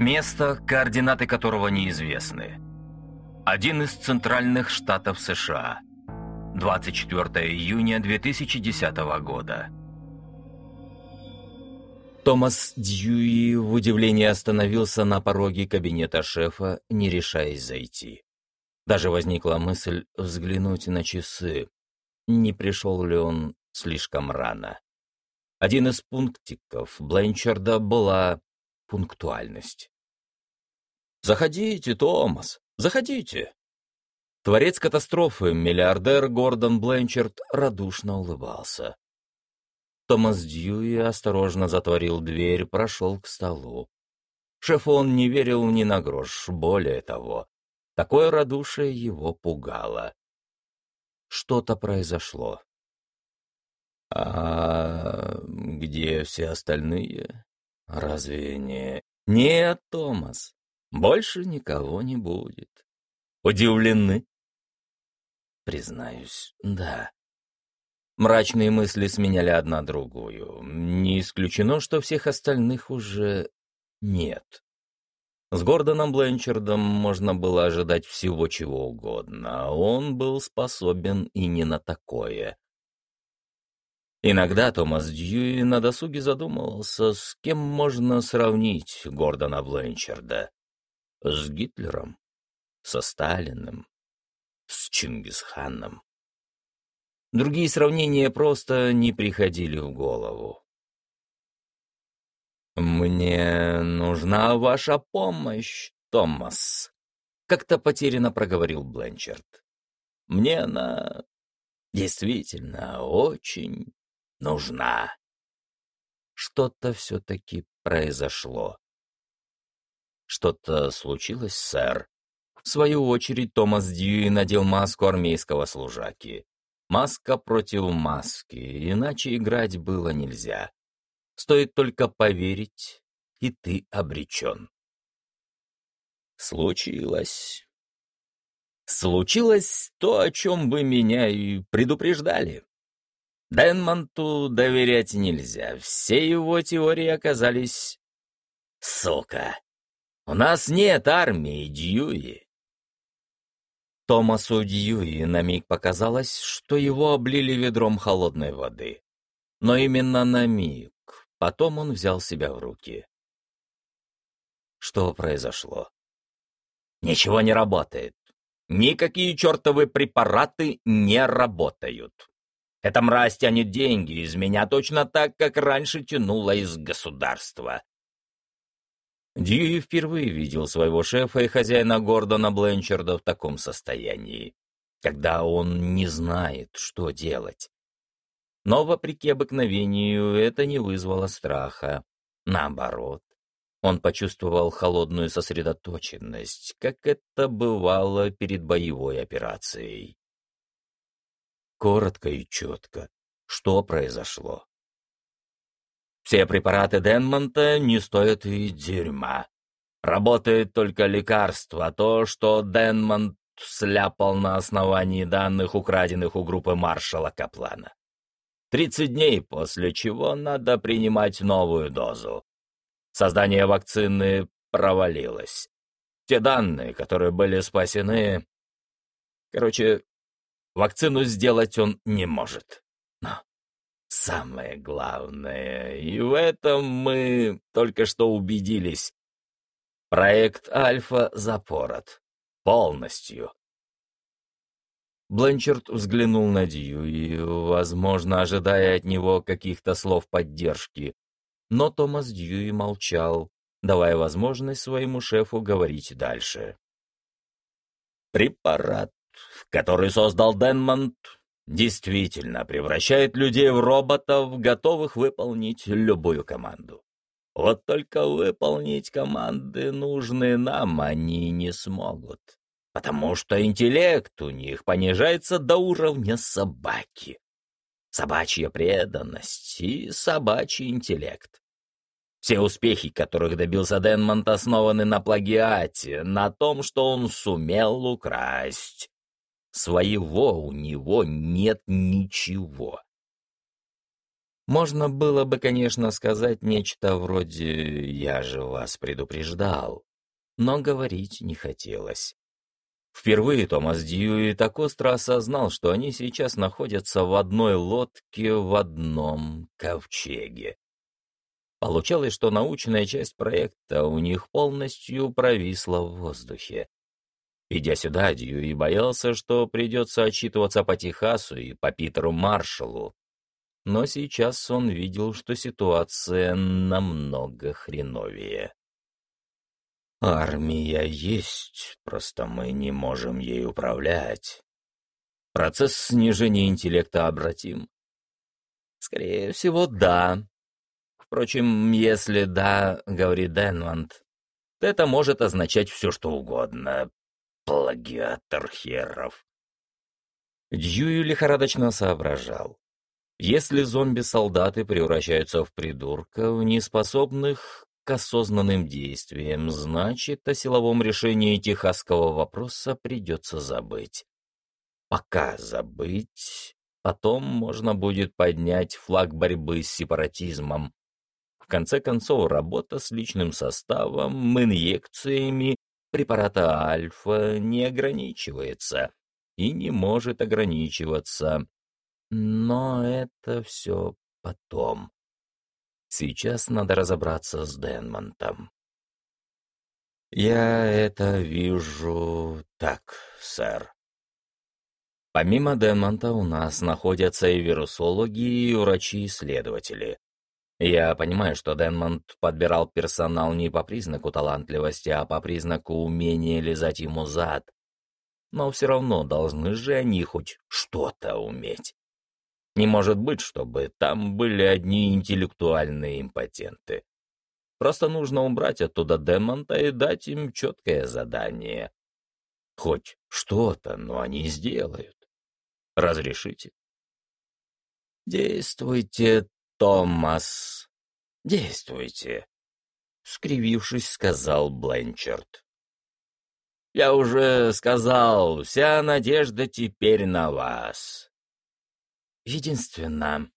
Место, координаты которого неизвестны. Один из центральных штатов США. 24 июня 2010 года. Томас Дьюи в удивлении остановился на пороге кабинета шефа, не решаясь зайти. Даже возникла мысль взглянуть на часы. Не пришел ли он слишком рано? Один из пунктиков Бленчарда была пунктуальность. «Заходите, Томас, заходите!» Творец катастрофы, миллиардер Гордон Бленчард, радушно улыбался. Томас Дьюи осторожно затворил дверь, прошел к столу. Шефу он не верил ни на грош, более того, такое радушие его пугало. Что-то произошло. «А где все остальные?» Разве не... Нет, Томас, больше никого не будет. Удивлены? Признаюсь, да. Мрачные мысли сменяли одна другую. Не исключено, что всех остальных уже нет. С Гордоном Бленчардом можно было ожидать всего чего угодно. Он был способен и не на такое. Иногда Томас Дьюи на досуге задумывался, с кем можно сравнить Гордона Бленчарда. С Гитлером? Со Сталиным? С Чингисханом? Другие сравнения просто не приходили в голову. «Мне нужна ваша помощь, Томас», — как-то потерянно проговорил Бленчард. «Мне она действительно очень нужна. Что-то все-таки произошло. Что-то случилось, сэр? В свою очередь Томас Дьюи надел маску армейского служаки. Маска против маски, иначе играть было нельзя. Стоит только поверить, и ты обречен. Случилось. Случилось то, о чем вы меня и предупреждали. Денмонту доверять нельзя. Все его теории оказались... Сука! У нас нет армии, Дьюи. Томасу Дьюи на миг показалось, что его облили ведром холодной воды. Но именно на миг. Потом он взял себя в руки. Что произошло? Ничего не работает. Никакие чертовы препараты не работают. Эта мразь тянет деньги из меня точно так, как раньше тянула из государства. Дьюи впервые видел своего шефа и хозяина Гордона Бленчарда в таком состоянии, когда он не знает, что делать. Но, вопреки обыкновению, это не вызвало страха. Наоборот, он почувствовал холодную сосредоточенность, как это бывало перед боевой операцией коротко и четко, что произошло. Все препараты Денмонта не стоят и дерьма. Работает только лекарство, а то, что Денмонт сляпал на основании данных, украденных у группы маршала Каплана. Тридцать дней, после чего надо принимать новую дозу. Создание вакцины провалилось. Те данные, которые были спасены... Короче, Вакцину сделать он не может. Но самое главное, и в этом мы только что убедились, проект Альфа запорот. Полностью. Бленчард взглянул на Дью и, возможно, ожидая от него каких-то слов поддержки, но Томас Дьюи молчал, давая возможность своему шефу говорить дальше. «Препарат который создал Денмонт, действительно превращает людей в роботов, готовых выполнить любую команду. Вот только выполнить команды, нужные нам, они не смогут, потому что интеллект у них понижается до уровня собаки. Собачья преданность и собачий интеллект. Все успехи, которых добился Денмонт, основаны на плагиате, на том, что он сумел украсть. Своего у него нет ничего. Можно было бы, конечно, сказать нечто вроде «я же вас предупреждал», но говорить не хотелось. Впервые Томас Дьюи так остро осознал, что они сейчас находятся в одной лодке в одном ковчеге. Получалось, что научная часть проекта у них полностью провисла в воздухе. Идя сюда, Дьюи боялся, что придется отчитываться по Техасу и по Питеру Маршаллу. Но сейчас он видел, что ситуация намного хреновее. Армия есть, просто мы не можем ей управлять. Процесс снижения интеллекта обратим? Скорее всего, да. Впрочем, если да, говорит Денванд, то это может означать все, что угодно. Плагиатор херов. Дьюи лихорадочно соображал. Если зомби-солдаты превращаются в придурков, неспособных к осознанным действиям, значит, о силовом решении техасского вопроса придется забыть. Пока забыть, потом можно будет поднять флаг борьбы с сепаратизмом. В конце концов, работа с личным составом, инъекциями препарата альфа не ограничивается и не может ограничиваться. Но это все потом. Сейчас надо разобраться с Денмонтом. Я это вижу так, сэр. Помимо Денмонта у нас находятся и вирусологи, и врачи-исследователи. Я понимаю, что Денмонт подбирал персонал не по признаку талантливости, а по признаку умения лизать ему зад. Но все равно должны же они хоть что-то уметь. Не может быть, чтобы там были одни интеллектуальные импотенты. Просто нужно убрать оттуда Демонта и дать им четкое задание. Хоть что-то, но они сделают. Разрешите? Действуйте, Томас, действуйте, скривившись, сказал Бленчард. Я уже сказал, вся надежда теперь на вас. Единственное,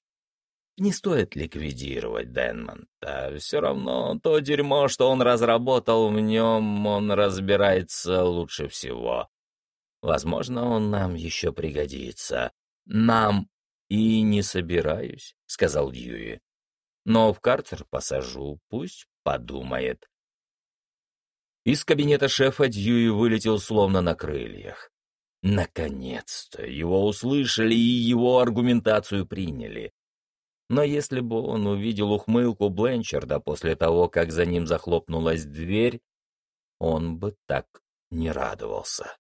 не стоит ликвидировать Денмонта. Все равно то дерьмо, что он разработал в нем, он разбирается лучше всего. Возможно, он нам еще пригодится. Нам и не собираюсь, — сказал Дьюи. Но в карцер посажу, пусть подумает. Из кабинета шефа Дьюи вылетел словно на крыльях. Наконец-то его услышали и его аргументацию приняли. Но если бы он увидел ухмылку Бленчарда после того, как за ним захлопнулась дверь, он бы так не радовался.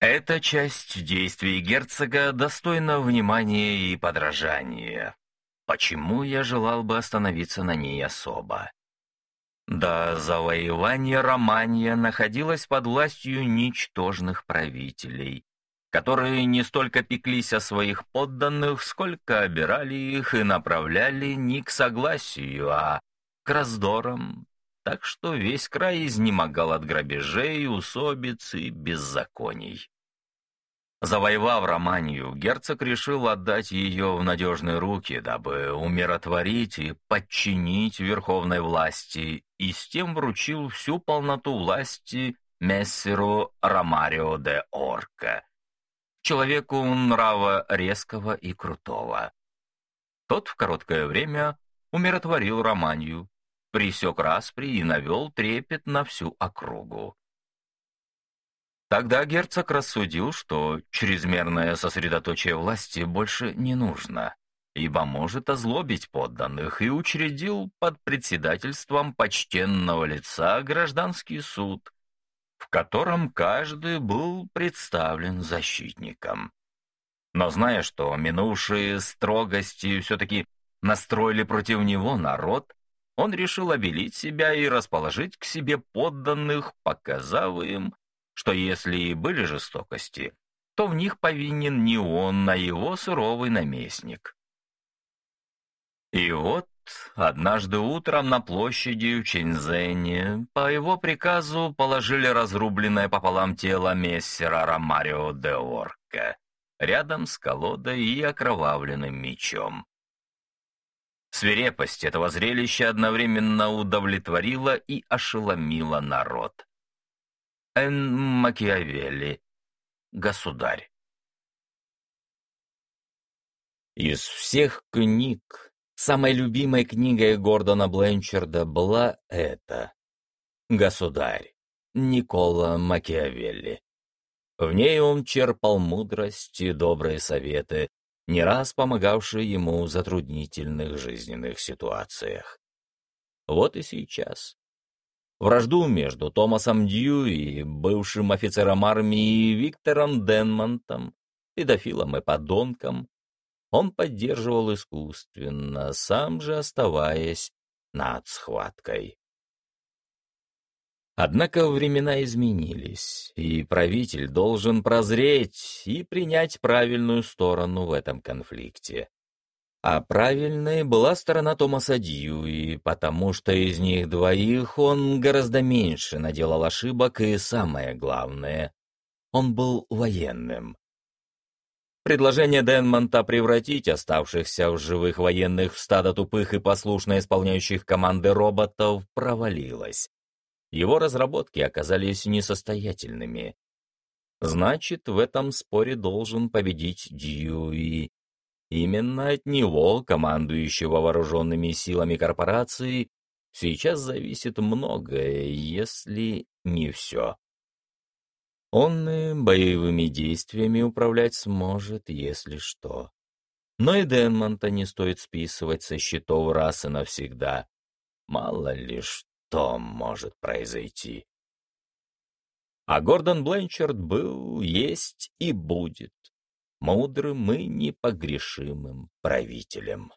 Эта часть действий герцога достойна внимания и подражания. Почему я желал бы остановиться на ней особо? До завоевания Романия находилась под властью ничтожных правителей, которые не столько пеклись о своих подданных, сколько обирали их и направляли не к согласию, а к раздорам, так что весь край изнемогал от грабежей, усобиц и беззаконий. Завоевав Романию, герцог решил отдать ее в надежные руки, дабы умиротворить и подчинить верховной власти, и с тем вручил всю полноту власти мессеру Ромарио де Орка, человеку нрава резкого и крутого. Тот в короткое время умиротворил Романию, присек распри и навел трепет на всю округу. Тогда герцог рассудил, что чрезмерное сосредоточие власти больше не нужно, ибо может озлобить подданных, и учредил под председательством почтенного лица гражданский суд, в котором каждый был представлен защитником. Но зная, что минувшие строгости все-таки настроили против него народ, он решил обелить себя и расположить к себе подданных, показав им, что если и были жестокости, то в них повинен не он, а его суровый наместник. И вот однажды утром на площади в Чинзене по его приказу положили разрубленное пополам тело мессера Ромарио де Орка, рядом с колодой и окровавленным мечом. Свирепость этого зрелища одновременно удовлетворила и ошеломила народ. Эн Макиавелли, государь. Из всех книг самой любимой книгой Гордона Бленчарда была эта «Государь» Никола Макиавелли. В ней он черпал мудрость и добрые советы, не раз помогавшие ему в затруднительных жизненных ситуациях. Вот и сейчас. Вражду между Томасом Дью и бывшим офицером армии Виктором Денмонтом, педофилом и подонком, он поддерживал искусственно, сам же оставаясь над схваткой. Однако времена изменились, и правитель должен прозреть и принять правильную сторону в этом конфликте. А правильной была сторона Томаса Дьюи, потому что из них двоих он гораздо меньше наделал ошибок, и самое главное, он был военным. Предложение Денмонта превратить оставшихся в живых военных в стадо тупых и послушно исполняющих команды роботов провалилось. Его разработки оказались несостоятельными. Значит, в этом споре должен победить Дьюи. Именно от него, командующего вооруженными силами корпорации, сейчас зависит многое, если не все. Он и боевыми действиями управлять сможет, если что. Но и Денмонта не стоит списывать со счетов раз и навсегда. Мало ли что что может произойти. А Гордон Бленчард был, есть и будет мудрым и непогрешимым правителем.